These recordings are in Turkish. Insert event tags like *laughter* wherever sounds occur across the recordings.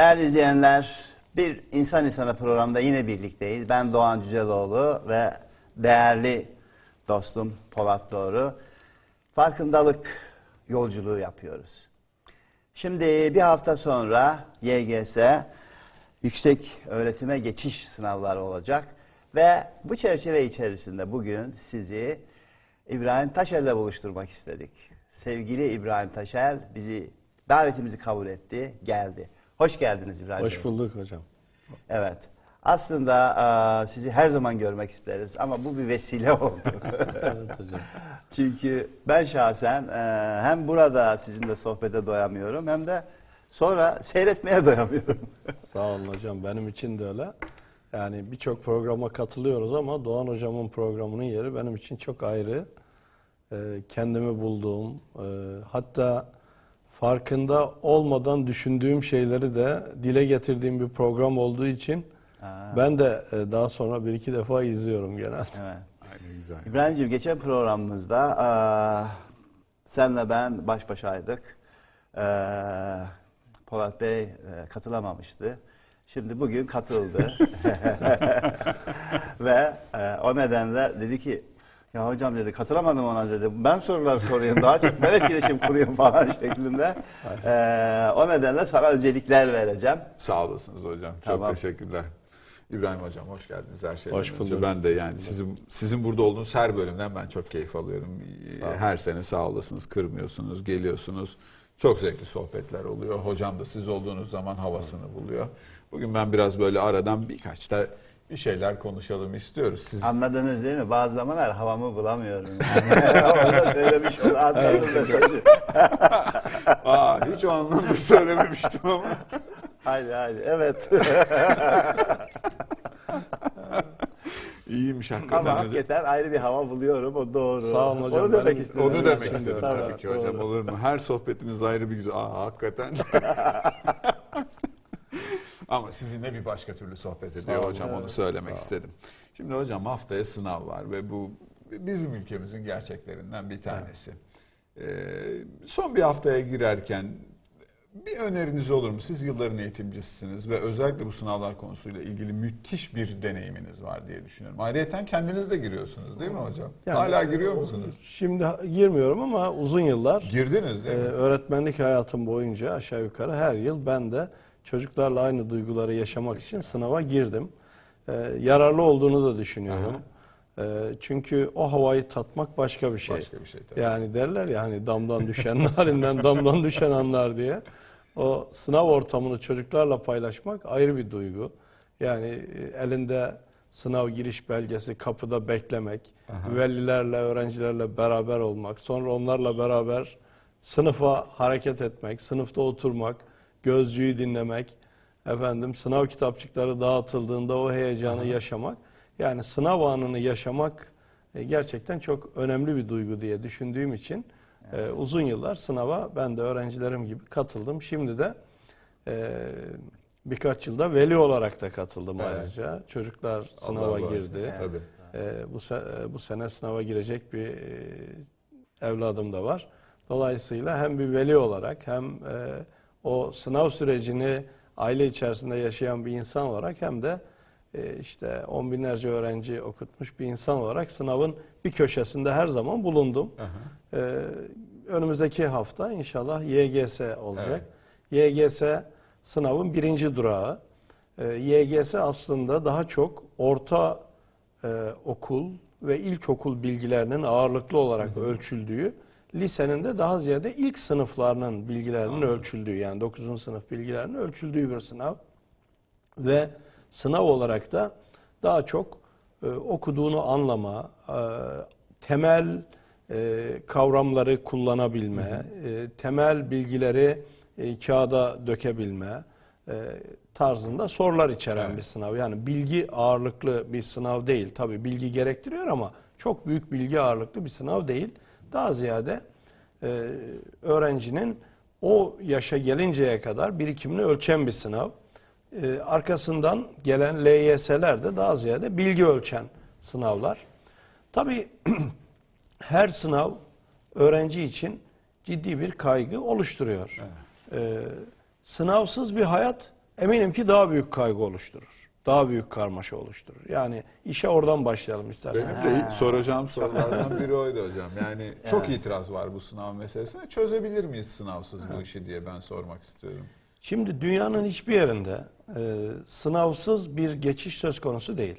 Değerli izleyenler, bir İnsan İnsana programda yine birlikteyiz. Ben Doğan Cüceloğlu ve değerli dostum Polat Doğru. Farkındalık yolculuğu yapıyoruz. Şimdi bir hafta sonra YGS yüksek öğretime geçiş sınavları olacak. Ve bu çerçeve içerisinde bugün sizi İbrahim Taşer'le buluşturmak istedik. Sevgili İbrahim Taşer bizi davetimizi kabul etti, geldi. Hoş geldiniz İbrahim Bey. Hoş bulduk hocam. Evet. Aslında aa, sizi her zaman görmek isteriz ama bu bir vesile oldu. *laughs* Evet hocam. Çünkü ben şahsen e, hem burada sizinle sohbete doyamıyorum hem de sonra seyretmeye doyamıyorum. *laughs* Sağ olun hocam. Benim için de öyle. Yani birçok programa katılıyoruz ama Doğan hocamın programının yeri benim için çok ayrı. Ee, kendimi bulduğum, e, hatta farkında olmadan düşündüğüm şeyleri de dile getirdiğim bir program olduğu için Ha. ben de e, daha sonra bir iki defa izliyorum genelde. Evet. Aynen güzel. İbrahim'ciğim geçen programımızda aa, senle ben baş başaydık. Ee, Polat Bey e, katılamamıştı. Şimdi bugün katıldı. *laughs* *laughs* Ve e, o nedenle dedi ki ya hocam dedi katılamadım ona dedi. Ben sorular sorayım daha çok *laughs* ben etkileşim kurayım falan şeklinde. Ee, o nedenle sana öncelikler vereceğim. Sağ olasınız hocam. Çok Tamam. teşekkürler. İbrahim hocam hoş geldiniz her şeyden Hoş önce. bulduk. Ben de yani sizin sizin burada olduğunuz her bölümden ben çok keyif alıyorum. Her sene sağ olasınız, kırmıyorsunuz, geliyorsunuz. Çok zevkli sohbetler oluyor. Hocam da siz olduğunuz zaman havasını buluyor. Bugün ben biraz böyle aradan birkaç da bir şeyler konuşalım istiyoruz. Siz Anladınız değil mi? Bazı zamanlar havamı bulamıyorum. Yani. *laughs* Orada söylemiş ol. Anladın *laughs* mesajı. Aa, hiç o anlamda söylememiştim ama. Haydi haydi. Evet. *laughs* İyiymiş hakikaten. Ama hocam. hakikaten ayrı bir hava buluyorum. O doğru. Sağ olun hocam. Onu demek Benim- istedim. Onu demek istedim öyle. tabii ki hocam Doğru. olur mu? Her sohbetiniz ayrı bir güzel. Aa hakikaten. Ama sizinle bir başka türlü sohbet ediyor hocam onu evet, söylemek istedim. Şimdi hocam haftaya sınav var ve bu bizim ülkemizin gerçeklerinden bir tanesi. Ee, son bir haftaya girerken bir öneriniz olur mu? Siz yılların eğitimcisisiniz ve özellikle bu sınavlar konusuyla ilgili müthiş bir deneyiminiz var diye düşünüyorum. Ayrıca kendiniz de giriyorsunuz değil mi hocam? Yani- Hala giriyor musunuz? Şimdi girmiyorum ama uzun yıllar Girdiniz değil mi? öğretmenlik hayatım boyunca aşağı yukarı her yıl ben de çocuklarla aynı duyguları yaşamak için sınava girdim. Ee, yararlı olduğunu da düşünüyorum. Ee, çünkü o havayı tatmak başka bir şey. Başka bir şey tabii. Yani derler ya hani damdan düşen *laughs* halinden damdan düşen anlar diye. O sınav ortamını çocuklarla paylaşmak ayrı bir duygu. Yani e, elinde sınav giriş belgesi kapıda beklemek, velilerle, öğrencilerle beraber olmak, sonra onlarla beraber sınıfa hareket etmek, sınıfta oturmak, gözcüyü dinlemek, efendim sınav kitapçıkları dağıtıldığında o heyecanı yaşamak. Yani sınav anını yaşamak e, gerçekten çok önemli bir duygu diye düşündüğüm için e, uzun yıllar sınava ben de öğrencilerim gibi katıldım. Şimdi de e, birkaç yılda veli olarak da katıldım Evet. ayrıca. Çocuklar Allah sınava bağışlasın. girdi. Tabii. E, bu, se- e, bu sene sınava girecek bir e, evladım da var. Dolayısıyla hem bir veli olarak hem e, o sınav sürecini aile içerisinde yaşayan bir insan olarak hem de e, işte on binlerce öğrenci okutmuş bir insan olarak sınavın bir köşesinde her zaman bulundum. E, önümüzdeki hafta inşallah YGS olacak. YGS sınavın birinci durağı. E, YGS aslında daha çok orta e, okul ve ilkokul bilgilerinin ağırlıklı olarak ölçüldüğü, lisenin de daha ziyade ilk sınıflarının bilgilerinin ölçüldüğü yani 9. sınıf bilgilerinin ölçüldüğü bir sınav. Ve sınav olarak da daha çok e, okuduğunu anlama, e, temel e, kavramları kullanabilme, e, temel bilgileri e, kağıda dökebilme e, tarzında sorular içeren Evet. bir sınav. Yani bilgi ağırlıklı bir sınav değil. Tabii bilgi gerektiriyor ama çok büyük bilgi ağırlıklı bir sınav değil. Daha ziyade e, öğrencinin o yaşa gelinceye kadar birikimini ölçen bir sınav. E, arkasından gelen LYS'ler de daha ziyade bilgi ölçen sınavlar. Tabii *clears throat* her sınav öğrenci için ciddi bir kaygı oluşturuyor. Ee, sınavsız bir hayat eminim ki daha büyük kaygı oluşturur. Daha büyük karmaşa oluşturur. Yani işe oradan başlayalım isterseniz. Benim de soracağım sorulardan biri oydu hocam. Yani *laughs* çok itiraz var bu sınav meselesine. Çözebilir miyiz sınavsız bu işi diye ben sormak istiyorum. Şimdi dünyanın hiçbir yerinde e, sınavsız bir geçiş söz konusu değil.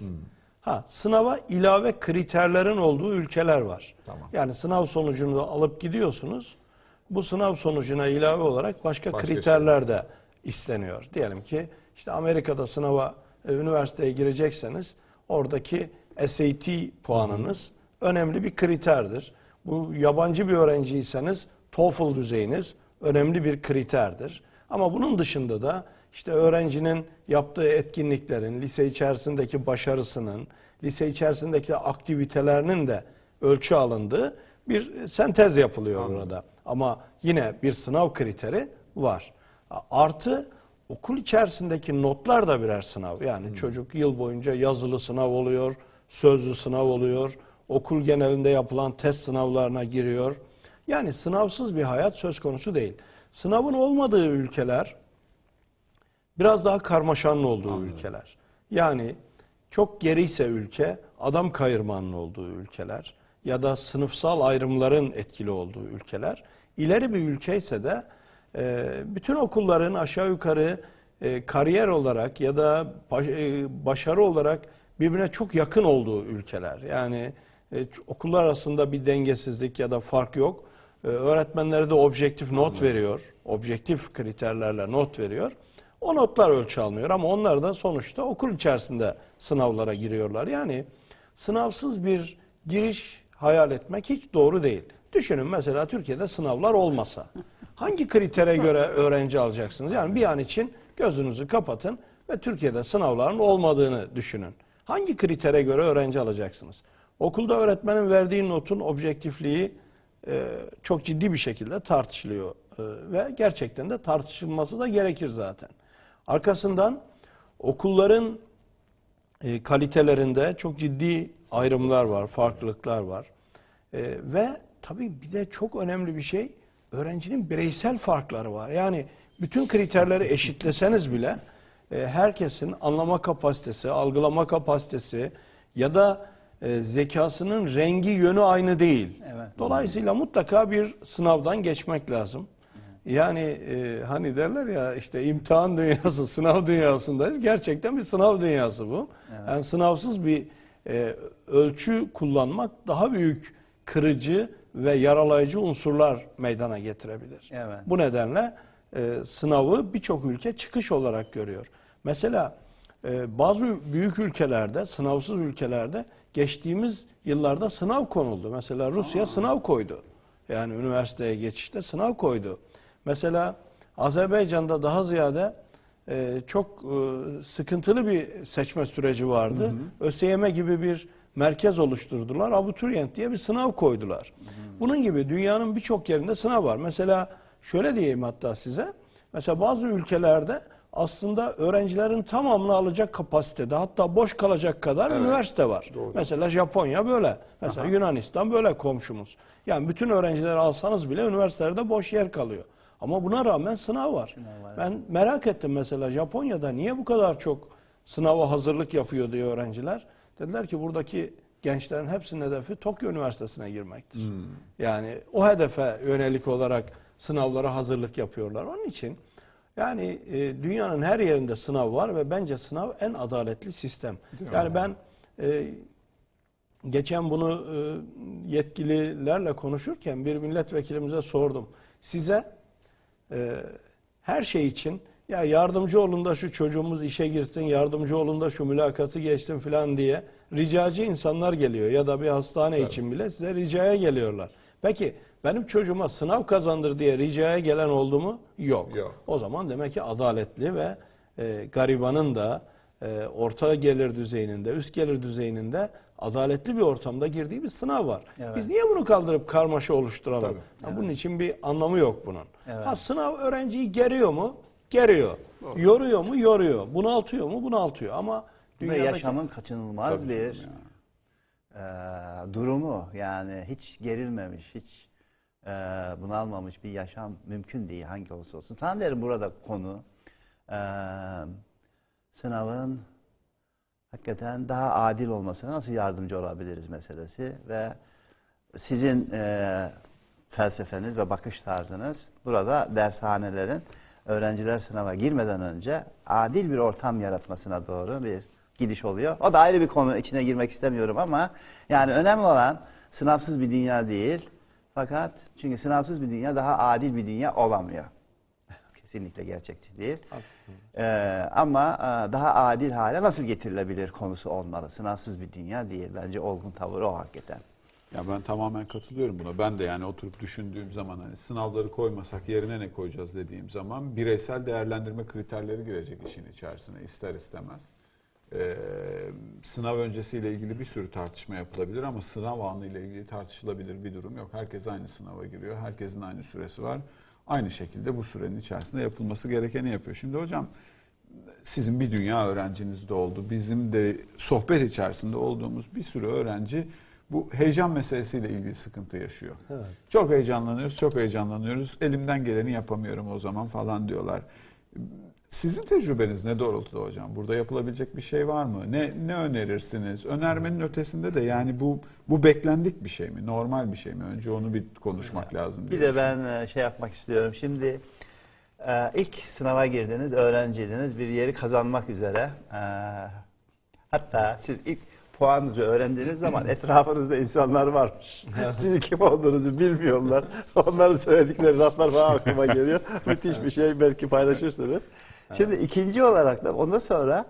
Ha sınava ilave kriterlerin olduğu ülkeler var. Tamam. Yani sınav sonucunu alıp gidiyorsunuz. Bu sınav sonucuna ilave olarak başka, Başka kriterler de isteniyor. Diyelim ki işte Amerika'da sınava e, üniversiteye girecekseniz oradaki SAT puanınız önemli bir kriterdir. Bu yabancı bir öğrenciyseniz TOEFL düzeyiniz önemli bir kriterdir. Ama bunun dışında da işte öğrencinin yaptığı etkinliklerin, lise içerisindeki başarısının, lise içerisindeki aktivitelerinin de ölçü alındığı bir sentez yapılıyor orada. Ama yine bir sınav kriteri var. Artı okul içerisindeki notlar da birer sınav. Yani çocuk yıl boyunca yazılı sınav oluyor, sözlü sınav oluyor, okul genelinde yapılan test sınavlarına giriyor. Yani sınavsız bir hayat söz konusu değil. Sınavın olmadığı ülkeler biraz daha karmaşanlı olduğu ülkeler. Yani çok geriyse ülke adam kayırmanın olduğu ülkeler ya da sınıfsal ayrımların etkili olduğu ülkeler. İleri bir ülke ise de bütün okulların aşağı yukarı e, kariyer olarak ya da e, başarı olarak birbirine çok yakın olduğu ülkeler. Yani e, okullar arasında bir dengesizlik ya da fark yok. E, öğretmenlere de objektif not veriyor. Objektif kriterlerle not veriyor. O notlar ölçü alınıyor ama onlar da sonuçta okul içerisinde sınavlara giriyorlar. Yani sınavsız bir giriş hayal etmek hiç doğru değil. Düşünün mesela Türkiye'de sınavlar olmasa. Hangi kritere göre öğrenci alacaksınız? Yani bir an için gözünüzü kapatın ve Türkiye'de sınavların olmadığını düşünün. Hangi kritere göre öğrenci alacaksınız? Okulda öğretmenin verdiği notun objektifliği e, çok ciddi bir şekilde tartışılıyor E, ve gerçekten de tartışılması da gerekir zaten. Arkasından okulların e, kalitelerinde çok ciddi ayrımlar var, farklılıklar var. E, ve tabii bir de çok önemli bir şey öğrencinin bireysel farkları var. Yani bütün kriterleri eşitleseniz bile e, herkesin anlama kapasitesi, algılama kapasitesi ya da e, zekasının rengi yönü aynı değil. Evet. Dolayısıyla mutlaka bir sınavdan geçmek lazım. Yani e, hani derler ya işte imtihan dünyası, *laughs* sınav dünyasındayız. Gerçekten bir sınav dünyası bu. Yani sınavsız bir e, ölçü kullanmak daha büyük kırıcı ve yaralayıcı unsurlar meydana getirebilir. Evet. Bu nedenle e, sınavı birçok ülke çıkış olarak görüyor. Mesela e, bazı büyük ülkelerde, sınavsız ülkelerde geçtiğimiz yıllarda sınav konuldu. Mesela Rusya sınav koydu. Yani üniversiteye geçişte sınav koydu. Mesela Azerbaycan'da daha ziyade e, çok e, sıkıntılı bir seçme süreci vardı. ÖSYM gibi bir merkez oluşturdular. Abituriyent diye bir sınav koydular. Bunun gibi dünyanın birçok yerinde sınav var. Mesela şöyle diyeyim hatta size. Mesela bazı ülkelerde aslında öğrencilerin tamamını alacak kapasitede hatta boş kalacak kadar üniversite var. Mesela Japonya böyle. Mesela Yunanistan böyle komşumuz. Yani bütün öğrencileri alsanız bile üniversitelerde boş yer kalıyor. Ama buna rağmen sınav var. Ben merak ettim mesela Japonya'da niye bu kadar çok sınava hazırlık yapıyor diye öğrenciler. Dediler ki buradaki gençlerin hepsinin hedefi Tokyo Üniversitesi'ne girmektir. Yani o hedefe yönelik olarak sınavlara hazırlık yapıyorlar. Onun için yani e, dünyanın her yerinde sınav var ve bence sınav en adaletli sistem. Yani ben e, geçen bunu e, yetkililerle konuşurken bir milletvekilimize sordum. Size e, her şey için ya yardımcı olun da şu çocuğumuz işe girsin, yardımcı olun da şu mülakatı geçsin falan diye ricacı insanlar geliyor ya da bir hastane için bile size ricaya geliyorlar. Peki benim çocuğuma sınav kazandır diye ricaya gelen oldu mu? Yok. Yok. O zaman demek ki adaletli ve e, garibanın da e, orta gelir düzeyinde, üst gelir düzeyinde adaletli bir ortamda girdiği bir sınav var. Evet. Biz niye bunu kaldırıp karmaşa oluşturalım? Tabii. Ha, Bunun için bir anlamı yok bunun. Evet. Ha, sınav öğrenciyi geriyor mu? Geriyor. Yoruyor mu? Yoruyor. Bunaltıyor mu? Bunaltıyor. Ama dünyadaki... yaşamın kaçınılmaz bir e, durumu. Yani hiç gerilmemiş, hiç e, bunalmamış bir yaşam mümkün değil hangi olursa olsun. Tanrı'nın burada konu e, sınavın hakikaten daha adil olmasına nasıl yardımcı olabiliriz meselesi ve sizin e, felsefeniz ve bakış tarzınız burada dershanelerin öğrenciler sınava girmeden önce adil bir ortam yaratmasına doğru bir gidiş oluyor. O da ayrı bir konu içine girmek istemiyorum ama yani önemli olan sınavsız bir dünya değil. Fakat çünkü sınavsız bir dünya daha adil bir dünya olamıyor. *laughs* Kesinlikle gerçekçi değil. Ee, ama e, daha adil hale nasıl getirilebilir konusu olmalı. Sınavsız bir dünya değil. Bence olgun tavır o hakikaten. Ya ben tamamen katılıyorum buna. Ben de yani oturup düşündüğüm zaman hani sınavları koymasak yerine ne koyacağız dediğim zaman bireysel değerlendirme kriterleri girecek işin içerisine ister istemez. Ee, sınav öncesiyle ilgili bir sürü tartışma yapılabilir ama sınav anı ile ilgili tartışılabilir bir durum yok. Herkes aynı sınava giriyor. Herkesin aynı süresi var. Aynı şekilde bu sürenin içerisinde yapılması gerekeni yapıyor. Şimdi hocam sizin bir dünya öğrenciniz de oldu. Bizim de sohbet içerisinde olduğumuz bir sürü öğrenci bu heyecan meselesiyle ilgili sıkıntı yaşıyor. Evet. Çok heyecanlanıyoruz, çok heyecanlanıyoruz. Elimden geleni yapamıyorum o zaman falan diyorlar. Sizin tecrübeniz ne doğrultuda hocam? Burada yapılabilecek bir şey var mı? Ne ne önerirsiniz? Önermenin ötesinde de yani bu bu beklendik bir şey mi? Normal bir şey mi? Önce onu bir konuşmak lazım. Bir de ben e, şey yapmak istiyorum. Şimdi e, ilk sınava girdiniz, öğrenciydiniz. Bir yeri kazanmak üzere. e, Hatta siz ilk puanınızı öğrendiğiniz zaman *laughs* etrafınızda insanlar varmış. Sizin kim olduğunuzu bilmiyorlar. Onların söyledikleri laflar falan aklıma geliyor. *laughs* Müthiş bir şey belki paylaşırsınız. Şimdi ikinci olarak da ondan sonra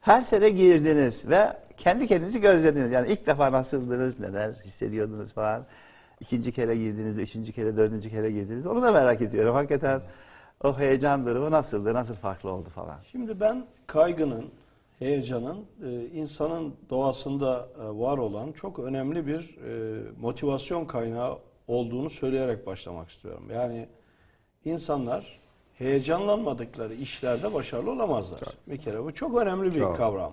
her sene girdiniz ve kendi kendinizi gözlediniz. Yani ilk defa nasıldınız, neler hissediyordunuz falan. İkinci kere girdiniz, üçüncü kere, dördüncü kere girdiniz. Onu da merak ediyorum. Hakikaten o heyecan durumu nasıldı, nasıl farklı oldu falan. Şimdi ben kaygının, heyecanın e, insanın doğasında e, var olan çok önemli bir e, motivasyon kaynağı olduğunu söyleyerek başlamak istiyorum. Yani insanlar heyecanlanmadıkları işlerde başarılı olamazlar. Bir kere bu çok önemli bir Çok. kavram.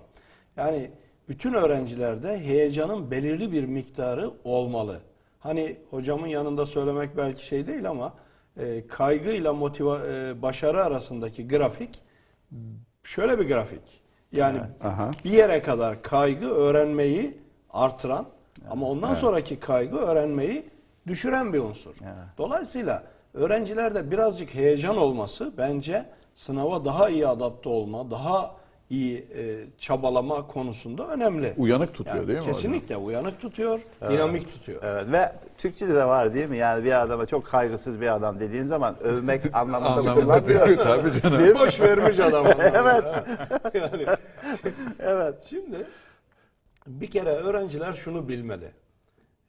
Yani bütün öğrencilerde heyecanın belirli bir miktarı olmalı. Hani hocamın yanında söylemek belki şey değil ama e, kaygıyla motiva e, başarı arasındaki grafik şöyle bir grafik. Yani Aha. bir yere kadar kaygı öğrenmeyi artıran ama ondan sonraki kaygı öğrenmeyi düşüren bir unsur. Evet. Dolayısıyla öğrencilerde birazcık heyecan olması bence sınava daha iyi adapte olma, daha iyi e, çabalama konusunda önemli. Uyanık tutuyor Yani değil mi hocam? Kesinlikle uyanık tutuyor, dinamik tutuyor. Evet ve Türkçe'de de var değil mi? Yani bir adama çok kaygısız bir adam dediğin zaman övmek *laughs* anlamında Anlamında kullanmıyor. değil. Tabii canım. Değil? Boş vermiş adam. *laughs* Evet. *laughs* yani, Evet. Şimdi bir kere öğrenciler şunu bilmeli.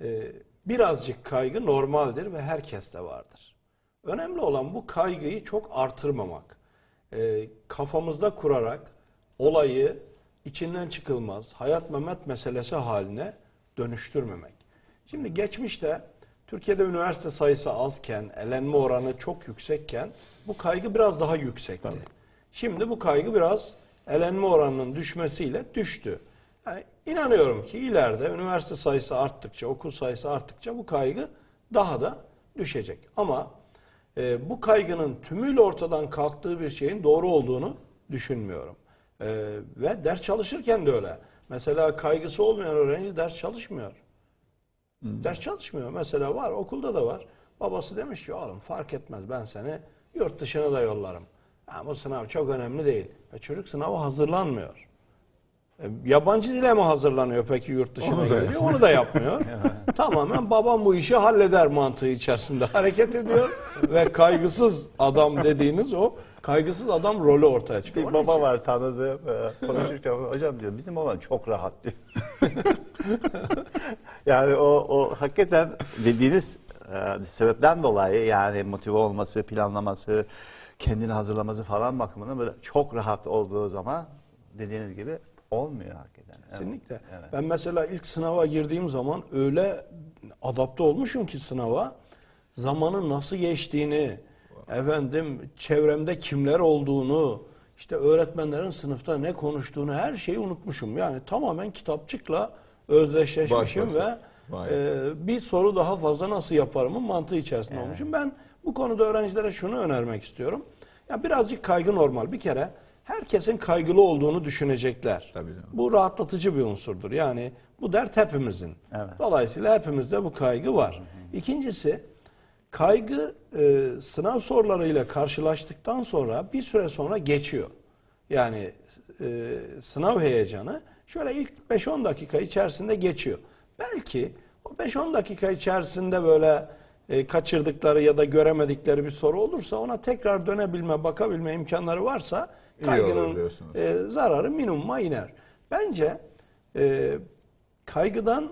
Ee, birazcık kaygı normaldir ve herkeste vardır. Önemli olan bu kaygıyı çok artırmamak. Ee, kafamızda kurarak olayı içinden çıkılmaz, hayat memet meselesi haline dönüştürmemek. Şimdi geçmişte Türkiye'de üniversite sayısı azken, elenme oranı çok yüksekken bu kaygı biraz daha yüksekti. Şimdi bu kaygı biraz elenme oranının düşmesiyle düştü. Yani inanıyorum ki ileride üniversite sayısı arttıkça, okul sayısı arttıkça bu kaygı daha da düşecek. Ama e, bu kaygının tümüyle ortadan kalktığı bir şeyin doğru olduğunu düşünmüyorum. E, ve ders çalışırken de öyle. Mesela kaygısı olmayan öğrenci ders çalışmıyor. Ders çalışmıyor. Mesela var okulda da var. Babası demiş ki oğlum fark etmez ben seni yurt dışına da yollarım. Ha, bu sınav çok önemli değil. E, çocuk sınava hazırlanmıyor. E, yabancı dile mi hazırlanıyor peki yurt dışına Onu da-? Onu da yapmıyor. *laughs* Tamamen babam bu işi halleder mantığı içerisinde *laughs* hareket ediyor ve kaygısız adam dediğiniz o kaygısız adam rolü ortaya çıkıyor. Bir Onun baba için- var tanıdığım e, konuşurken hocam diyor bizim olan çok rahat diyor. *laughs* yani o, o hakikaten dediğiniz e, sebepten dolayı yani motive olması, planlaması, kendini hazırlaması falan bakımından böyle çok rahat olduğu zaman dediğiniz gibi olmuyor hakikaten. Kesinlikle. Evet. Ben mesela ilk sınava girdiğim zaman öyle adapte olmuşum ki sınava zamanın nasıl geçtiğini, efendim çevremde kimler olduğunu, işte öğretmenlerin sınıfta ne konuştuğunu her şeyi unutmuşum. Yani tamamen kitapçıkla özdeşleşmişim Baş ve e, bir soru daha fazla nasıl yaparımın mantığı içerisinde olmuşum. Ben bu konuda öğrencilere şunu önermek istiyorum. Ya birazcık kaygı normal. Bir kere herkesin kaygılı olduğunu düşünecekler. Tabii canım. Bu rahatlatıcı bir unsurdur. Yani bu dert hepimizin. Evet. Dolayısıyla hepimizde bu kaygı var. İkincisi kaygı e, sınav sorularıyla karşılaştıktan sonra bir süre sonra geçiyor. Yani e, sınav heyecanı şöyle ilk 5-10 dakika içerisinde geçiyor. Belki o 5-10 dakika içerisinde böyle e, kaçırdıkları ya da göremedikleri bir soru olursa ona tekrar dönebilme, bakabilme imkanları varsa kaygının e, zararı minimuma iner. Bence e, kaygıdan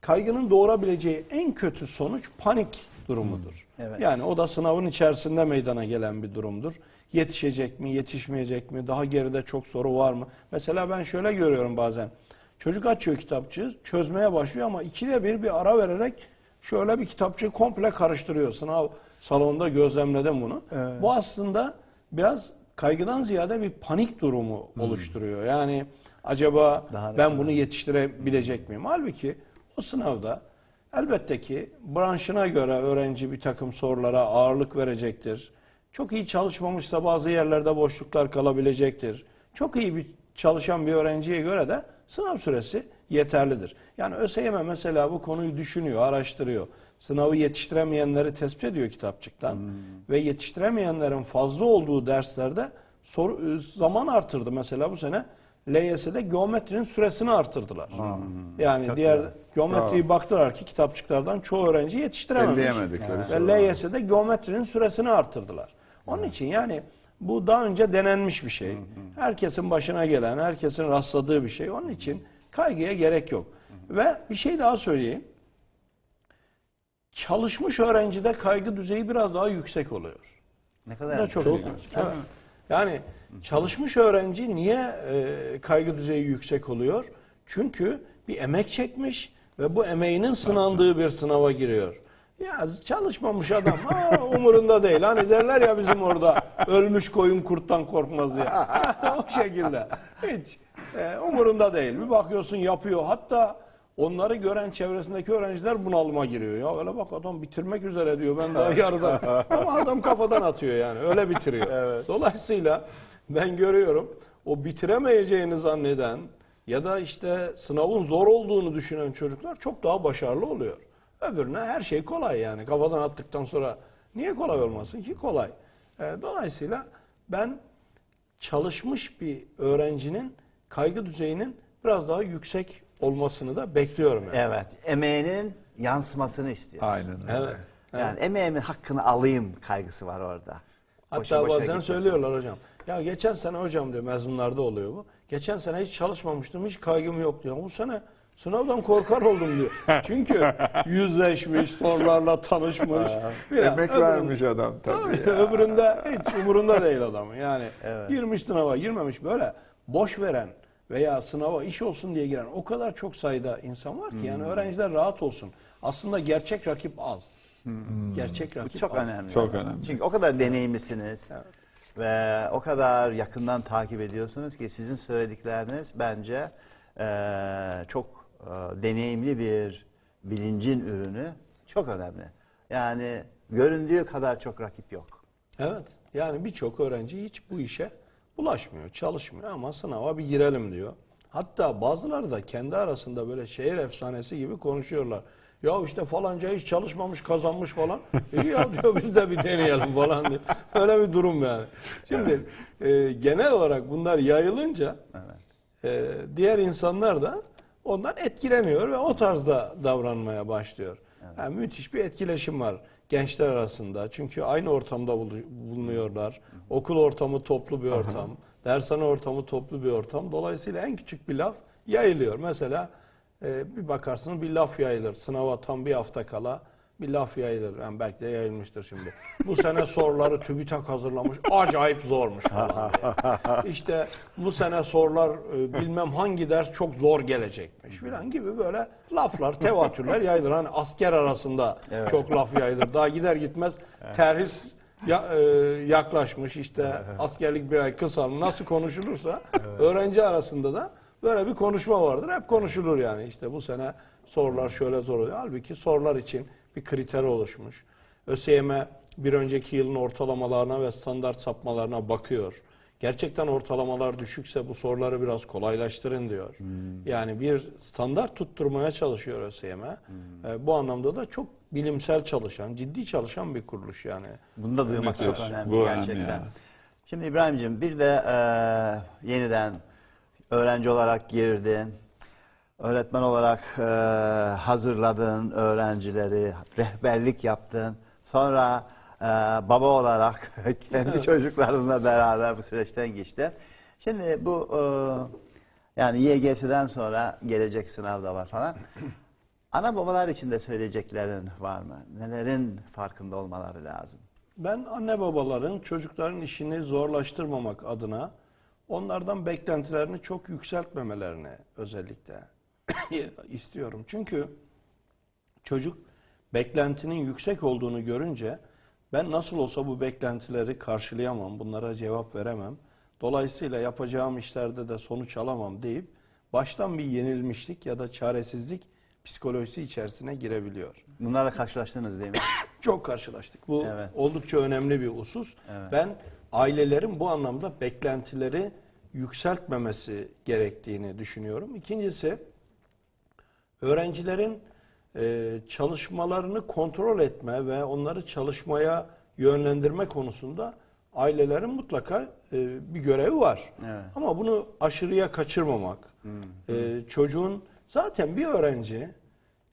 kaygının doğurabileceği en kötü sonuç panik durumudur. Evet. Yani o da sınavın içerisinde meydana gelen bir durumdur. Yetişecek mi, yetişmeyecek mi? Daha geride çok soru var mı? Mesela ben şöyle görüyorum bazen. Çocuk açıyor kitapçığı, çözmeye başlıyor ama ikide bir bir ara vererek şöyle bir kitapçığı komple karıştırıyor. Sınav salonunda gözlemledim bunu. Bu aslında biraz kaygıdan ziyade bir panik durumu oluşturuyor. Yani acaba Daha ben bunu yetiştirebilecek miyim? Halbuki o sınavda elbette ki branşına göre öğrenci bir takım sorulara ağırlık verecektir. Çok iyi çalışmamışsa bazı yerlerde boşluklar kalabilecektir. Çok iyi bir çalışan bir öğrenciye göre de sınav süresi yeterlidir. Yani ÖSYM mesela bu konuyu düşünüyor, araştırıyor. Sınavı yetiştiremeyenleri tespit ediyor kitapçıktan ve yetiştiremeyenlerin fazla olduğu derslerde soru zaman artırdı. Mesela bu sene LYS'de geometrinin süresini artırdılar. Yani diğer geometriyi baktılar ki kitapçıklardan çoğu öğrenci yetiştirememiş. Ve. LYS'de geometrinin süresini artırdılar. Onun için yani bu daha önce denenmiş bir şey. Herkesin başına gelen, herkesin rastladığı bir şey. Onun için kaygıya gerek yok. Ve bir şey daha söyleyeyim. Çalışmış öğrencide kaygı düzeyi biraz daha yüksek oluyor. Ne Bu kadar da çok, ilginç. ilginç. Evet. Yani çalışmış öğrenci niye e, kaygı düzeyi yüksek oluyor? Çünkü bir emek çekmiş ve bu emeğinin sınandığı bir sınava giriyor. Ya çalışmamış adam aa, umurunda değil. Hani derler ya bizim orada ölmüş koyun kurttan korkmaz ya. *laughs* o şekilde. Hiç e, umurunda değil. Bir bakıyorsun yapıyor. Hatta onları gören çevresindeki öğrenciler bunalıma giriyor. Ya öyle bak adam bitirmek üzere diyor. Ben daha yarıda. *laughs* Ama adam kafadan atıyor yani. Öyle bitiriyor. Dolayısıyla ben görüyorum o bitiremeyeceğini zanneden ya da işte sınavın zor olduğunu düşünen çocuklar çok daha başarılı oluyor. Öbürüne her şey kolay yani. Kafadan attıktan sonra niye kolay olmasın ki? Kolay. E, dolayısıyla ben çalışmış bir öğrencinin kaygı düzeyinin biraz daha yüksek olmasını da bekliyorum. Yani. Evet. Emeğinin yansımasını istiyor. Aynen öyle. Evet. Yani emeğimin hakkını alayım kaygısı var orada. Boşa Hatta boşa bazen gitmesin. söylüyorlar hocam. Ya geçen sene hocam diyor mezunlarda oluyor bu. Geçen sene hiç çalışmamıştım, hiç kaygım yok diyor. Bu sene sınavdan korkar oldum diyor. *laughs* Çünkü yüzleşmiş, sorularla tanışmış. filan. Emek Öbürün- vermiş adam tabii. Tabii öbüründe hiç umurunda değil adamın. Yani girmiş sınava girmemiş böyle boş veren veya sınava iş olsun diye giren o kadar çok sayıda insan var ki yani öğrenciler rahat olsun. Aslında gerçek rakip az. Gerçek rakip Çok az. önemli. Çok önemli. Çünkü o kadar deneyimlisiniz. Ve o kadar yakından takip ediyorsunuz ki sizin söyledikleriniz bence eee, çok eee, deneyimli bir bilincin ürünü. Çok önemli. Yani göründüğü kadar çok rakip yok. Evet. Yani birçok öğrenci hiç bu işe bulaşmıyor, çalışmıyor ama sınava bir girelim diyor. Hatta bazıları da kendi arasında böyle şehir efsanesi gibi konuşuyorlar. Ya işte falanca hiç çalışmamış kazanmış falan. İyi ya diyor biz de bir deneyelim falan diyor. Öyle bir durum yani. Şimdi e, genel olarak bunlar yayılınca e, diğer insanlar da ondan etkileniyor ve o tarzda davranmaya başlıyor. Yani müthiş bir etkileşim var gençler arasında. Çünkü aynı ortamda bulu- bulunuyorlar. Okul ortamı toplu bir ortam. Dershane ortamı toplu bir ortam. Dolayısıyla en küçük bir laf yayılıyor. Mesela e, bir bakarsınız bir laf yayılır. Sınava tam bir hafta kala bir laf yayılır. Yani belki de yayılmıştır şimdi. Bu sene soruları TÜBİTAK hazırlamış. Acayip zormuş falan diye. İşte bu sene sorular e, bilmem hangi ders çok zor gelecekmiş filan gibi böyle laflar, tevatürler yayılır. Hani asker arasında çok laf yayılır. Daha gider gitmez terhis ya- e, yaklaşmış işte askerlik bir ay kısalım nasıl konuşulursa öğrenci arasında da böyle bir konuşma vardır. Hep konuşulur yani işte bu sene sorular şöyle zor oluyor. Halbuki sorular için bir kriter oluşmuş. ÖSYM bir önceki yılın ortalamalarına ve standart sapmalarına bakıyor. Gerçekten ortalamalar düşükse bu soruları biraz kolaylaştırın diyor. Yani bir standart tutturmaya çalışıyor ÖSYM. E, bu anlamda da çok bilimsel çalışan, ciddi çalışan bir kuruluş yani. Bunu da duymak çok önemli Bu önemli gerçekten. ya. Şimdi İbrahim'ciğim bir de e, yeniden öğrenci olarak girdin. Öğretmen olarak e, hazırladın öğrencileri, rehberlik yaptın. Sonra e, baba olarak *laughs* kendi çocuklarınla beraber bu süreçten geçtin. Şimdi bu e, yani YGS'den sonra gelecek sınav da var falan. *clears throat* Ana babalar için de söyleyeceklerin var mı? Nelerin farkında olmaları lazım? Ben anne babaların çocukların işini zorlaştırmamak adına onlardan beklentilerini çok yükseltmemelerini özellikle *coughs* istiyorum. Çünkü çocuk beklentinin yüksek olduğunu görünce ben nasıl olsa bu beklentileri karşılayamam, bunlara cevap veremem. Dolayısıyla yapacağım işlerde de sonuç alamam deyip baştan bir yenilmişlik ya da çaresizlik psikolojisi içerisine girebiliyor. Bunlarla karşılaştınız değil mi? *coughs* Çok karşılaştık. Bu Evet. oldukça önemli bir husus. Evet. Ben ailelerin bu anlamda beklentileri yükseltmemesi gerektiğini düşünüyorum. İkincisi öğrencilerin e, çalışmalarını kontrol etme ve onları çalışmaya yönlendirme konusunda ailelerin mutlaka e, bir görevi var. Evet. Ama bunu aşırıya kaçırmamak. E, çocuğun zaten bir öğrenci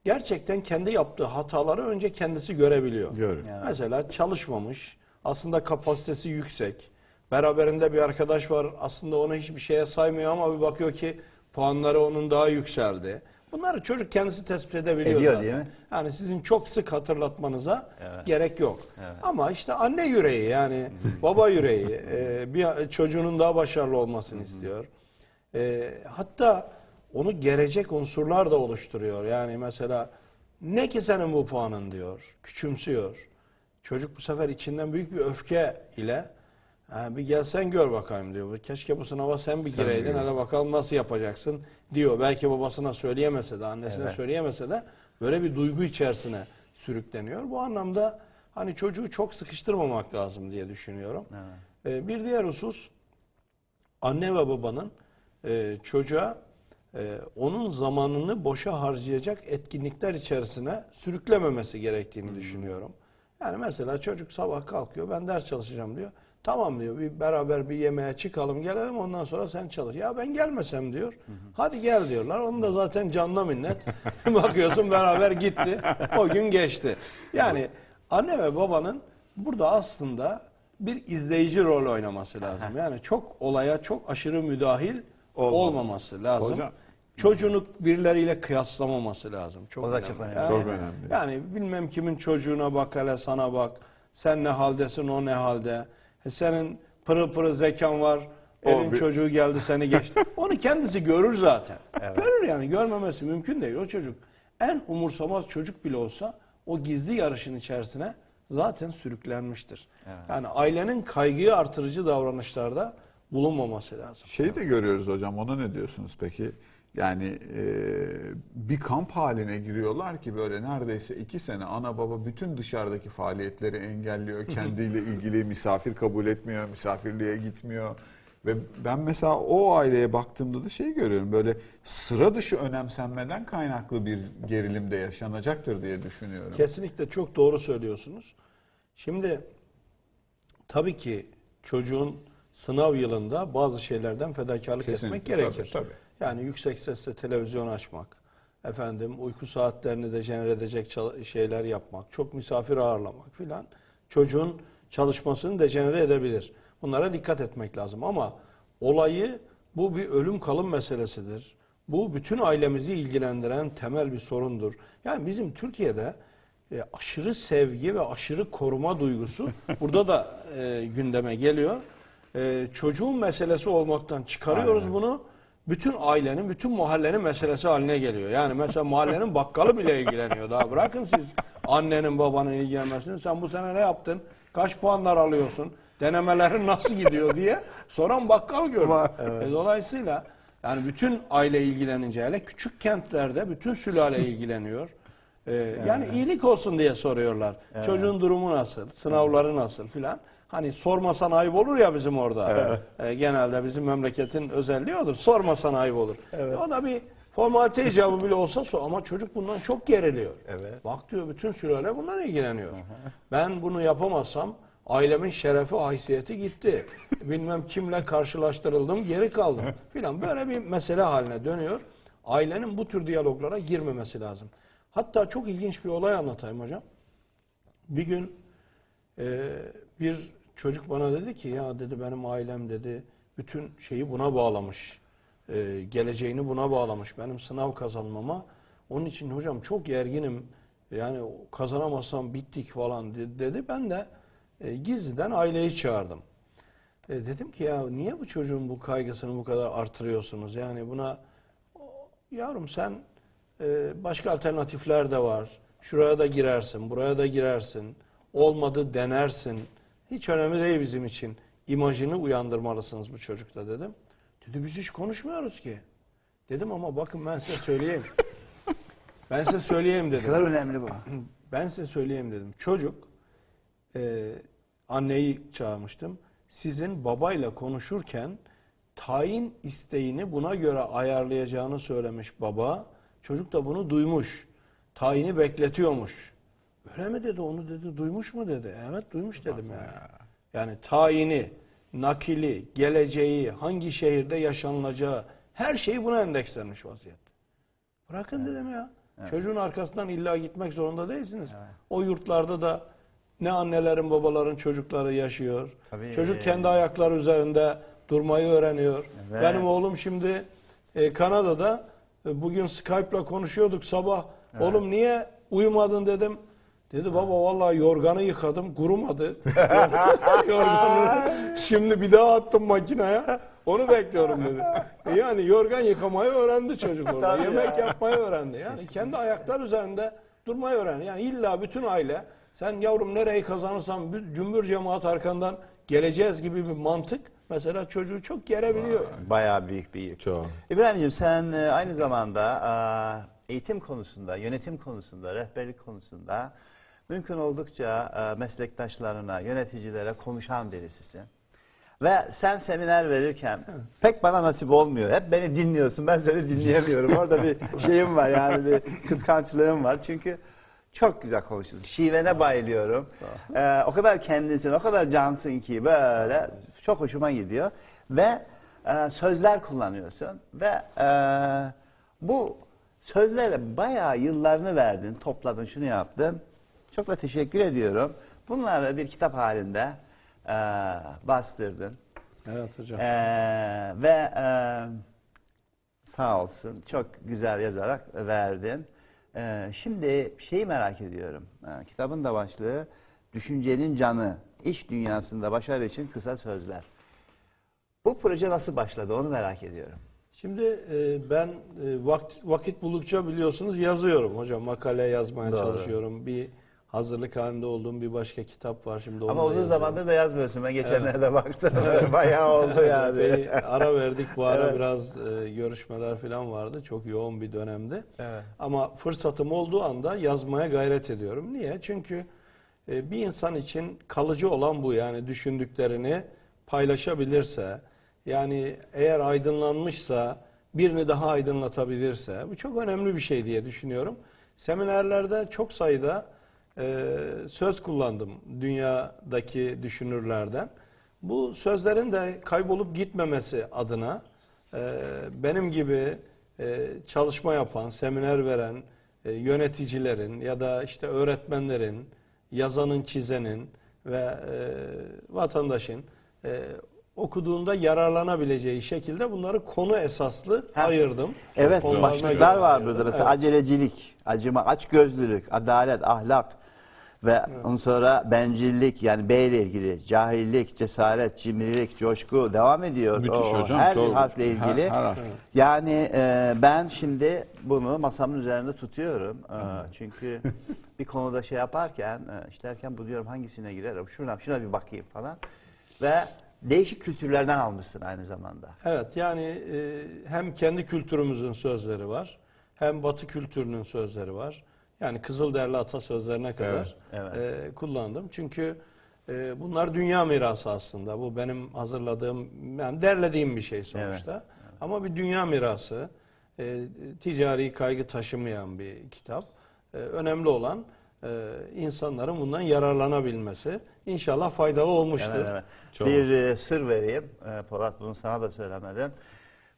gerçekten kendi yaptığı hataları önce kendisi görebiliyor. Evet. Mesela çalışmamış, aslında kapasitesi yüksek. Beraberinde bir arkadaş var, aslında onu hiçbir şeye saymıyor ama bir bakıyor ki puanları onun daha yükseldi. Bunları çocuk kendisi tespit edebiliyor Ediyor, zaten. değil mi? Yani sizin çok sık hatırlatmanıza Evet. gerek yok. Evet. Ama işte anne yüreği yani *laughs* baba yüreği e, bir çocuğunun daha başarılı olmasını istiyor. E, hatta onu gelecek unsurlar da oluşturuyor. Yani mesela ne ki senin bu puanın diyor, küçümsüyor. Çocuk bu sefer içinden büyük bir öfke ile "Ha, bir gelsen gör bakayım diyor. Keşke bu sınava sen bir Sen gireydin gir." hele bakalım nasıl yapacaksın diyor. Belki babasına söyleyemese de annesine Evet. söyleyemese de böyle bir duygu içerisine sürükleniyor. Bu anlamda hani çocuğu çok sıkıştırmamak lazım diye düşünüyorum. Ee, bir diğer husus anne ve babanın e, çocuğa e, onun zamanını boşa harcayacak etkinlikler içerisine sürüklememesi gerektiğini düşünüyorum. Yani mesela çocuk sabah kalkıyor ben ders çalışacağım diyor. Tamam diyor bir beraber bir yemeğe çıkalım gelelim ondan sonra sen çalış. Ya ben gelmesem diyor. Hadi gel diyorlar. Onun da zaten canına minnet. *laughs* Bakıyorsun beraber gitti. O gün geçti. Yani anne ve babanın burada aslında bir izleyici rol oynaması lazım. *laughs* Yani çok olaya çok aşırı müdahil olmaması lazım. Hocam- Çocuğunu birileriyle kıyaslamaması lazım. Çok O da önemli. çok önemli. Yani, Çok önemli. Yani bilmem kimin çocuğuna bak hele sana bak. Sen ne haldesin o ne halde. E senin pırıl pırıl zekan var. Elin bir- çocuğu geldi seni geçti. *laughs* Onu kendisi görür zaten. Görür yani görmemesi mümkün değil. O çocuk en umursamaz çocuk bile olsa o gizli yarışın içerisine zaten sürüklenmiştir. Yani ailenin kaygıyı artırıcı davranışlarda bulunmaması lazım. Şeyi de görüyoruz hocam ona ne diyorsunuz peki? Yani e, bir kamp haline giriyorlar ki böyle neredeyse iki sene ana baba bütün dışarıdaki faaliyetleri engelliyor. Kendiyle ilgili misafir kabul etmiyor, misafirliğe gitmiyor. Ve ben mesela o aileye baktığımda da şey görüyorum böyle sıra dışı önemsenmeden kaynaklı bir gerilim de yaşanacaktır diye düşünüyorum. Kesinlikle çok doğru söylüyorsunuz. Şimdi tabii ki çocuğun sınav yılında bazı şeylerden fedakarlık Kesinlikle, etmek gerekir. tabii, tabii. Yani yüksek sesle televizyon açmak, efendim uyku saatlerini de jener edecek şeyler yapmak, çok misafir ağırlamak filan çocuğun çalışmasını dejenere edebilir. Bunlara dikkat etmek lazım ama olayı bu bir ölüm kalım meselesidir. Bu bütün ailemizi ilgilendiren temel bir sorundur. Yani bizim Türkiye'de e, aşırı sevgi ve aşırı koruma duygusu *laughs* burada da e, gündeme geliyor. E, çocuğun meselesi olmaktan çıkarıyoruz bunu. Bütün ailenin, bütün mahallenin meselesi haline geliyor. Yani mesela mahallenin bakkalı bile ilgileniyor. Daha bırakın siz annenin babanın ilgilenmesini. Sen bu sene ne yaptın? Kaç puanlar alıyorsun? Denemelerin nasıl gidiyor diye soran bakkal görüyor. E, dolayısıyla yani bütün aile ilgilenince hele küçük kentlerde bütün sülale ilgileniyor. Ee, yani iyilik olsun diye soruyorlar. Çocuğun durumu nasıl, sınavları nasıl filan. Hani sormasan ayıp olur ya bizim orada. Ee, genelde bizim memleketin özelliği odur. Sormasan ayıp olur. E, o da bir formalite icabı bile olsa sor. Ama çocuk bundan çok geriliyor. Evet. Bak diyor bütün sülale bundan ilgileniyor. Ben bunu yapamazsam ailemin şerefi, haysiyeti gitti. *laughs* Bilmem kimle karşılaştırıldım, geri kaldım filan. Böyle bir mesele haline dönüyor. Ailenin bu tür diyaloglara girmemesi lazım. Hatta çok ilginç bir olay anlatayım hocam. Bir gün e, bir çocuk bana dedi ki ya dedi benim ailem dedi bütün şeyi buna bağlamış. E, geleceğini buna bağlamış. Benim sınav kazanmama. Onun için hocam çok gerginim. Yani kazanamazsam bittik falan de- dedi. Ben de e, gizliden aileyi çağırdım. E, dedim ki ya niye bu çocuğun bu kaygısını bu kadar artırıyorsunuz? Yani buna yavrum sen e, başka alternatifler de var. Şuraya da girersin, buraya da girersin. Olmadı denersin. Hiç önemli değil bizim için. İmajını uyandırmalısınız bu çocukta dedim. Dedi biz hiç konuşmuyoruz ki. Dedim ama bakın ben size söyleyeyim. *laughs* ben size söyleyeyim Ne dedim. kadar önemli bu. *clears throat* Ben size söyleyeyim dedim. Çocuk e, anneyi çağırmıştım. Sizin babayla konuşurken tayin isteğini buna göre ayarlayacağını söylemiş baba. Çocuk da bunu duymuş. Tayini bekletiyormuş. Öyle mi dedi onu dedi. Duymuş mu dedi. Evet duymuş dedim yani. Yani tayini, nakili, geleceği, hangi şehirde yaşanılacağı her şeyi buna endekslenmiş vaziyette. Bırakın dedim ya. Çocuğun arkasından illa gitmek zorunda değilsiniz. O yurtlarda da ne annelerin babaların çocukları yaşıyor. Tabii. Çocuk kendi ayakları üzerinde durmayı öğreniyor. Evet. Benim oğlum şimdi e, Kanada'da e, bugün Skype'la konuşuyorduk sabah. Oğlum niye uyumadın dedim. Dedi baba vallahi yorganı yıkadım kurumadı. *laughs* Yorganı şimdi bir daha attım makineye. Onu bekliyorum dedi. E yani yorgan yıkamayı öğrendi çocuk orada. Tabii Yemek ya. yapmayı öğrendi. Yani kendi ayaklar üzerinde durmayı öğrendi. Yani illa bütün aile sen yavrum nereyi kazanırsan bir cümbür cemaat arkandan geleceğiz gibi bir mantık mesela çocuğu çok gerebiliyor. Bayağı büyük bir yük. Çok. İbrahim'ciğim sen e, aynı zamanda e, eğitim konusunda, yönetim konusunda, rehberlik konusunda mümkün oldukça e, meslektaşlarına, yöneticilere konuşan birisisin. Ve sen seminer verirken pek bana nasip olmuyor. Hep beni dinliyorsun, ben seni dinleyemiyorum. Orada bir *laughs* şeyim var yani bir kıskançlığım var. Çünkü çok güzel konuşuyorsun. Şivene bayılıyorum. Ee, o kadar kendinsin, o kadar cansın ki böyle çok hoşuma gidiyor. Ve e, sözler kullanıyorsun. Ve e, bu sözlere bayağı yıllarını verdin, topladın, şunu yaptın. Çok da teşekkür ediyorum. Bunları bir kitap halinde e, bastırdın. Evet hocam. Ee, ve e, sağ olsun çok güzel yazarak verdin. Ee, şimdi şeyi merak ediyorum. Ee, kitabın da başlığı Düşüncenin Canı, İş Dünyasında Başarı için Kısa Sözler. Bu proje nasıl başladı onu merak ediyorum. Şimdi e, ben e, vakit, vakit buldukça biliyorsunuz yazıyorum hocam. Makale yazmaya Doğru. çalışıyorum. Bir hazırlık halinde olduğum bir başka kitap var şimdi. Ama uzun zamandır da yazmıyorsun. Ben geçenlerde baktım. *laughs* Bayağı oldu yani. Bir ara verdik bu ara Evet. biraz e, görüşmeler falan vardı. Çok yoğun bir dönemde. Evet. Ama fırsatım olduğu anda yazmaya gayret ediyorum. Niye? Çünkü e, bir insan için kalıcı olan bu yani düşündüklerini paylaşabilirse, yani eğer aydınlanmışsa birini daha aydınlatabilirse bu çok önemli bir şey diye düşünüyorum. Seminerlerde çok sayıda e, söz kullandım dünyadaki düşünürlerden. Bu sözlerin de kaybolup gitmemesi adına e, benim gibi e, çalışma yapan, seminer veren e, yöneticilerin ya da işte öğretmenlerin, yazanın, çizenin ve e, vatandaşın e, okuduğunda yararlanabileceği şekilde bunları konu esaslı Ha. ayırdım. Evet başlıklar var burada. Mesela Evet. acelecilik, acıma, açgözlülük, adalet, ahlak ve ondan sonra bencillik yani B ile ilgili cahillik, cesaret, cimrilik, coşku devam ediyor. Müthiş O hocam, Her bir çok- harfle her- ilgili. her harf. Yani e, ben şimdi bunu masamın üzerinde tutuyorum. E, çünkü *laughs* bir konuda şey yaparken, e, işlerken bu diyorum hangisine girerim? Şuna, şuna bir bakayım falan. Ve değişik kültürlerden almışsın aynı zamanda. Evet yani e, hem kendi kültürümüzün sözleri var hem batı kültürünün sözleri var. Yani Kızılderili atasözlerine kadar Evet, e, kullandım. Çünkü e, bunlar dünya mirası aslında. Bu benim hazırladığım, yani derlediğim bir şey sonuçta. Ama bir dünya mirası, e, ticari kaygı taşımayan bir kitap. E, önemli olan e, insanların bundan yararlanabilmesi. İnşallah faydalı olmuştur. Evet, evet. Çok. Bir e, sır vereyim. E, Polat bunu sana da söylemedim.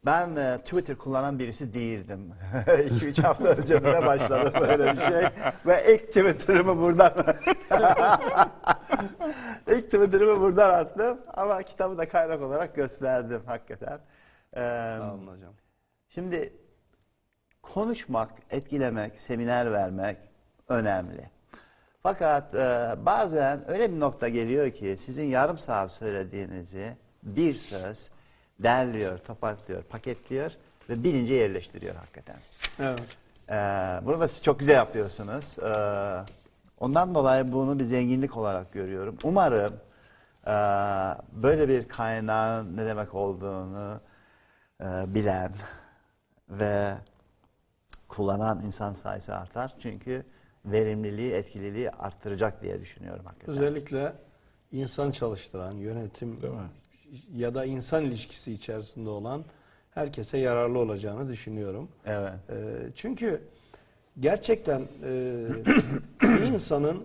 Ben e, Twitter kullanan birisi değildim. *laughs* 2-3 hafta önce bile başladı böyle bir şey. Ve ilk Twitter'ımı buradan *laughs* ilk Twitter'ımı buradan attım. Ama kitabı da kaynak olarak gösterdim hakikaten. E, Sağ olun hocam. Şimdi konuşmak, etkilemek, seminer vermek önemli. Fakat e, bazen öyle bir nokta geliyor ki sizin yarım saat söylediğinizi bir söz derliyor, toparlıyor, paketliyor ve bilince yerleştiriyor hakikaten. Evet. E, bunu da siz çok güzel yapıyorsunuz. E, ondan dolayı bunu bir zenginlik olarak görüyorum. Umarım e, böyle bir kaynağın ne demek olduğunu e, bilen ve kullanan insan sayısı artar. Çünkü verimliliği, etkililiği arttıracak diye düşünüyorum hakikaten. Özellikle insan çalıştıran, yönetim Değil mi? Ya da insan ilişkisi içerisinde olan herkese yararlı olacağını düşünüyorum. Evet. Ee, çünkü gerçekten e, *clears throat* insanın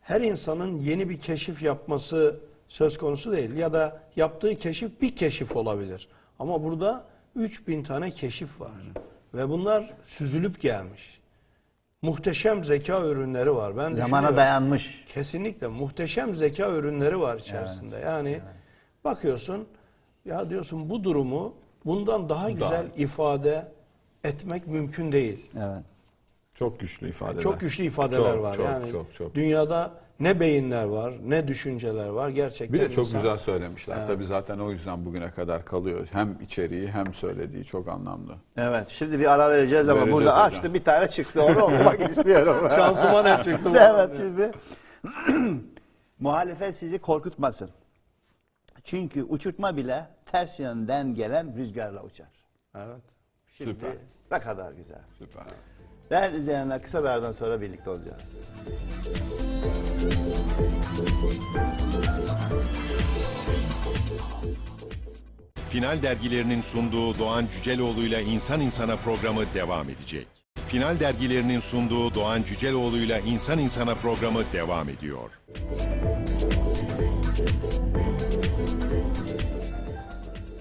her insanın yeni bir keşif yapması söz konusu değil ya da yaptığı keşif bir keşif olabilir. Ama burada 3000 tane keşif var ve bunlar süzülüp gelmiş. Muhteşem zeka ürünleri var. Ben Zamana dayanmış. Kesinlikle muhteşem zeka ürünleri var içerisinde. yani bakıyorsun ya diyorsun bu durumu bundan daha güzel ifade etmek mümkün değil. Evet. Çok güçlü ifadeler. Çok güçlü ifadeler Çok, var. çok, yani çok, çok. dünyada ne beyinler var, ne düşünceler var gerçekten. Bir de çok insan- güzel söylemişler. Tabii zaten o yüzden bugüne kadar kalıyor. Hem içeriği hem söylediği çok anlamlı. Evet. Şimdi bir ara vereceğiz ama Vereceğiz burada hocam. açtı bir tane çıktı. Onu okumak *laughs* istiyorum. Şansıma ne çıktı? *laughs* evet şimdi. *clears throat* Muhalefet sizi korkutmasın. Çünkü uçurtma bile ters yönden gelen rüzgarla uçar. Evet. Şimdi Süper. ne kadar güzel. Süper. Değerli izleyenler kısa bir aradan sonra birlikte olacağız. Final dergilerinin sunduğu Doğan Cüceloğlu ile İnsan İnsana programı devam edecek. Final dergilerinin sunduğu Doğan Cüceloğlu ile İnsan İnsana programı devam ediyor.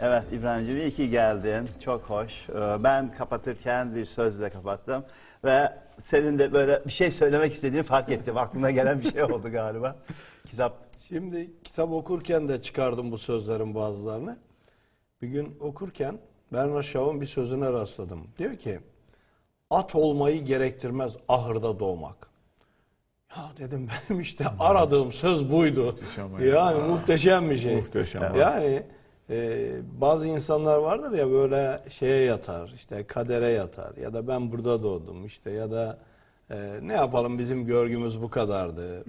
Evet İbrahimciğim iyi ki geldin. Çok hoş. Ee, Ben kapatırken bir sözle kapattım. Ve senin de böyle bir şey söylemek istediğini fark ettim. Aklına gelen bir şey *laughs* oldu galiba. Kitap. Şimdi kitap okurken de çıkardım bu sözlerin bazılarını. Bir gün okurken Bernard Shaw'un bir sözüne rastladım. Diyor ki, at olmayı gerektirmez ahırda doğmak. Ya dedim *laughs* benim işte aradığım söz buydu. Muhteşem ya. Yani muhteşem bir şey. Muhteşem. Yani e, bazı insanlar vardır ya böyle şeye yatar, işte kadere yatar ya da ben burada doğdum işte ya da e, ne yapalım bizim görgümüz bu kadardı.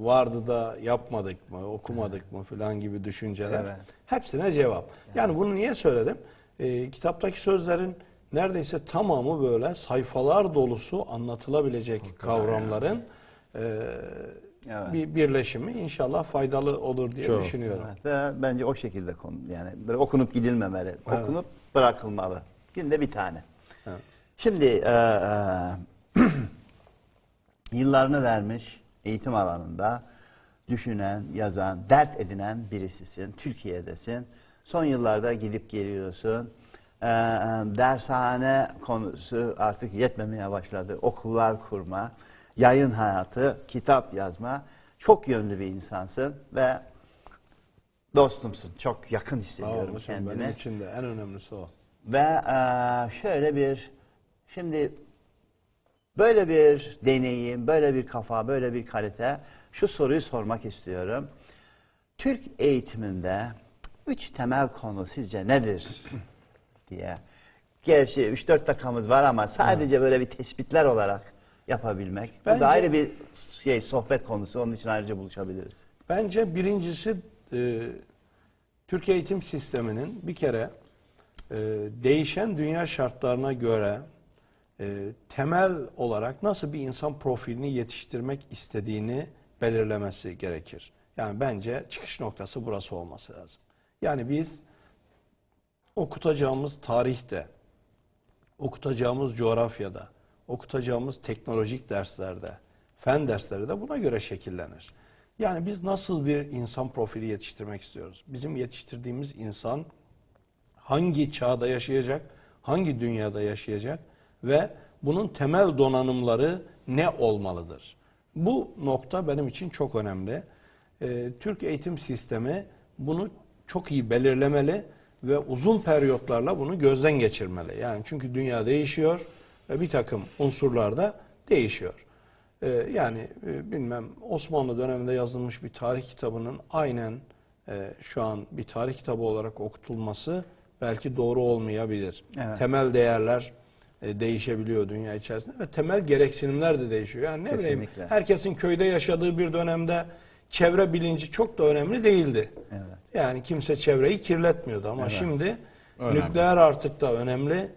Vardı da yapmadık mı, okumadık mı falan gibi düşünceler. Evet. Hepsine cevap. Yani bunu niye söyledim? E, kitaptaki sözlerin neredeyse tamamı böyle sayfalar dolusu anlatılabilecek kavramların e, Evet. bir birleşimi inşallah faydalı olur diye Çok. düşünüyorum. Evet, ve bence o şekilde konu yani böyle okunup gidilmemeli. Okunup bırakılmalı. Günde bir tane. Evet. Şimdi e, e, *clears throat* yıllarını vermiş eğitim alanında düşünen, yazan, dert edinen birisisin. Türkiye'desin. Son yıllarda gidip geliyorsun. E, e, dershane konusu artık yetmemeye başladı. Okullar kurma, yayın hayatı, kitap yazma. Çok yönlü bir insansın ve dostumsun. Çok yakın Sağ hissediyorum olun, kendimi. benim için de en önemlisi o. Ve eee, şöyle bir, şimdi böyle bir deneyim, böyle bir kafa, böyle bir kalite, şu soruyu sormak istiyorum. Türk eğitiminde üç temel konu sizce nedir *clears throat* diye. Gerçi 3-4 dakikamız var ama sadece böyle bir tespitler olarak yapabilmek. Bu Bence- da ayrı bir şey sohbet konusu. Onun için ayrıca buluşabiliriz. Bence birincisi e, Türk eğitim sisteminin bir kere e, değişen dünya şartlarına göre e, temel olarak nasıl bir insan profilini yetiştirmek istediğini belirlemesi gerekir. Yani bence çıkış noktası burası olması lazım. Yani biz okutacağımız tarihte, okutacağımız coğrafyada, okutacağımız teknolojik derslerde, fen dersleri de buna göre şekillenir. Yani biz nasıl bir insan profili yetiştirmek istiyoruz? Bizim yetiştirdiğimiz insan hangi çağda yaşayacak, hangi dünyada yaşayacak ve bunun temel donanımları ne olmalıdır? Bu nokta benim için çok önemli. Ee, Türk eğitim sistemi bunu çok iyi belirlemeli ve uzun periyotlarla bunu gözden geçirmeli. Yani çünkü dünya değişiyor bir takım unsurlar da değişiyor. Ee, yani e, bilmem Osmanlı döneminde yazılmış bir tarih kitabının aynen e, şu an bir tarih kitabı olarak okutulması belki doğru olmayabilir. Evet. Temel değerler e, değişebiliyor dünya içerisinde ve temel gereksinimler de değişiyor. Yani ne bileyim Kesinlikle. herkesin köyde yaşadığı bir dönemde çevre bilinci çok da önemli değildi. Evet. Yani kimse çevreyi kirletmiyordu ama şimdi Önemli. nükleer artık da önemli,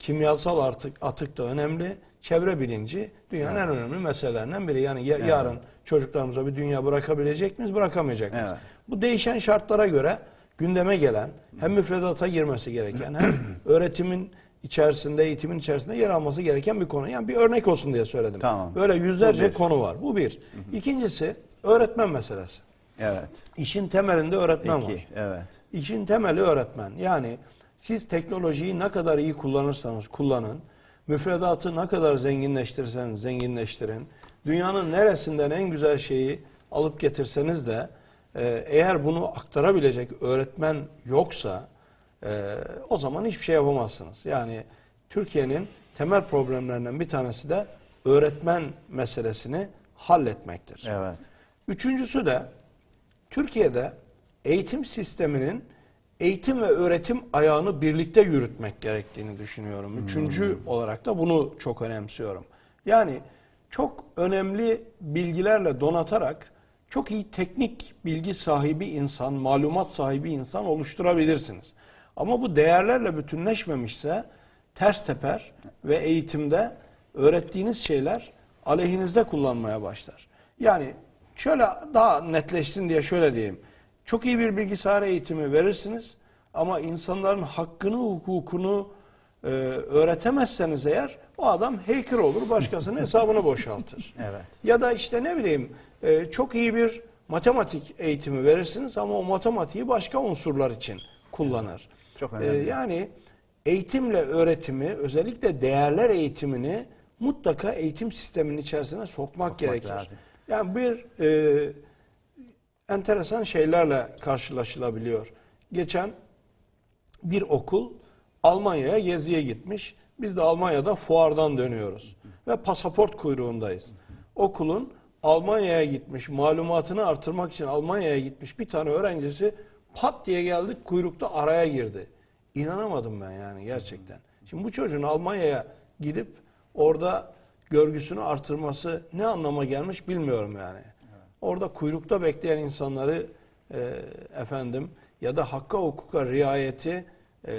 kimyasal artık atık da önemli. Çevre bilinci dünyanın en önemli meselelerinden biri. Yani ya- yarın çocuklarımıza bir dünya bırakabilecek miyiz, bırakamayacak mıyız? Evet. Bu değişen şartlara göre gündeme gelen hem müfredata girmesi gereken hem *clears throat* öğretimin içerisinde, eğitimin içerisinde yer alması gereken bir konu. Yani bir örnek olsun diye söyledim. Tamam. Böyle yüzlerce bir. konu var. Bu bir. İkincisi öğretmen meselesi. Evet. İşin temelinde öğretmen Peki. var. Evet. İşin temeli öğretmen. Yani siz teknolojiyi ne kadar iyi kullanırsanız kullanın, müfredatı ne kadar zenginleştirirseniz zenginleştirin, dünyanın neresinden en güzel şeyi alıp getirseniz de e, eğer bunu aktarabilecek öğretmen yoksa e, o zaman hiçbir şey yapamazsınız. Yani Türkiye'nin temel problemlerinden bir tanesi de öğretmen meselesini halletmektir. Evet. Üçüncüsü de Türkiye'de eğitim sisteminin eğitim ve öğretim ayağını birlikte yürütmek gerektiğini düşünüyorum. Üçüncü olarak da bunu çok önemsiyorum. Yani çok önemli bilgilerle donatarak çok iyi teknik bilgi sahibi insan, malumat sahibi insan oluşturabilirsiniz. Ama bu değerlerle bütünleşmemişse ters teper ve eğitimde öğrettiğiniz şeyler aleyhinizde kullanmaya başlar. Yani şöyle daha netleşsin diye şöyle diyeyim. Çok iyi bir bilgisayar eğitimi verirsiniz ama insanların hakkını, hukukunu e, öğretemezseniz eğer o adam hacker olur, başkasının *laughs* hesabını boşaltır. Evet. Ya da işte ne bileyim e, çok iyi bir matematik eğitimi verirsiniz ama o matematiği başka unsurlar için kullanır. Çok E, önemli. yani eğitimle öğretimi özellikle değerler eğitimini mutlaka eğitim sisteminin içerisine sokmak, gerekir. lazım. Yani bir e, enteresan şeylerle karşılaşılabiliyor. Geçen bir okul Almanya'ya geziye gitmiş. Biz de Almanya'da fuardan dönüyoruz. Ve pasaport kuyruğundayız. Okulun Almanya'ya gitmiş, malumatını artırmak için Almanya'ya gitmiş bir tane öğrencisi pat diye geldik kuyrukta araya girdi. İnanamadım ben yani gerçekten. Şimdi bu çocuğun Almanya'ya gidip orada görgüsünü artırması ne anlama gelmiş bilmiyorum yani. Orada kuyrukta bekleyen insanları e, efendim ya da hakka hukuka riayeti e,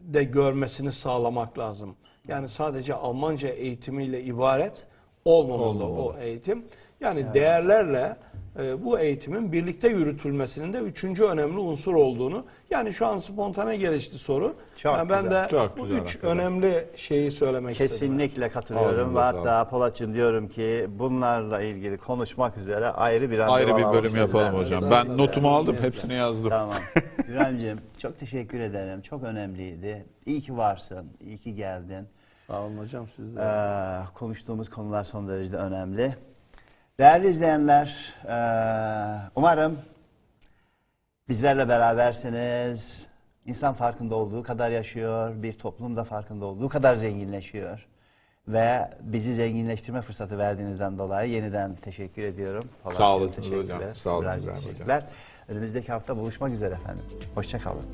de görmesini sağlamak lazım. Yani sadece Almanca eğitimiyle ibaret olmamalı, o eğitim. Yani değerlerle e, bu eğitimin birlikte yürütülmesinin de üçüncü önemli unsur olduğunu. Yani şu an spontane gelişti soru. Çok Yani ben güzel, de çok bu güzel üç hakikaten. önemli şeyi söylemek istedim. Kesinlikle katılıyorum. Ağzınıza Ve hatta Polat'cığım diyorum ki bunlarla ilgili konuşmak üzere ayrı bir Ayrı bir bölüm yapalım hocam. Ben notumu aldım, hepsini yazdım. Tamam. *laughs* İbrahim'ciğim çok teşekkür ederim. Çok önemliydi. İyi ki varsın. İyi ki geldin. Sağ olun hocam siz de. Ee, konuştuğumuz konular son derece önemli. Değerli izleyenler, ee, umarım bizlerle berabersiniz. İnsan farkında olduğu kadar yaşıyor, bir toplum da farkında olduğu kadar zenginleşiyor. Ve bizi zenginleştirme fırsatı verdiğinizden dolayı yeniden teşekkür ediyorum. Polatcığım, Sağ teşekkürler. hocam. Sağ olun İbrahim hocam. teşekkürler. Önümüzdeki hafta buluşmak üzere efendim. Hoşçakalın.